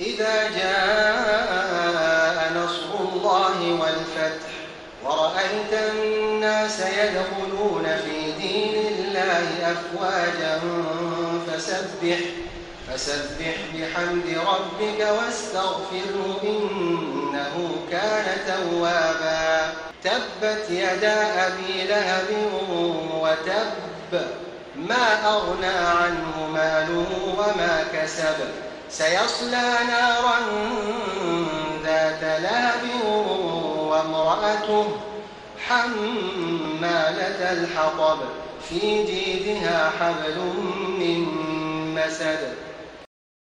إذا جاء نصر الله والفتح ورأيت الناس يدخلون في دين الله أفواجا فسبح فسبح بحمد ربك واستغفره إنه كان توابا. تبت يدا أبي لهب وتب ما أغنى عنه ماله وما كسب. سيصلى نارا ذات لهب وامرأته حمالة الحطب في جيدها حبل من مسد.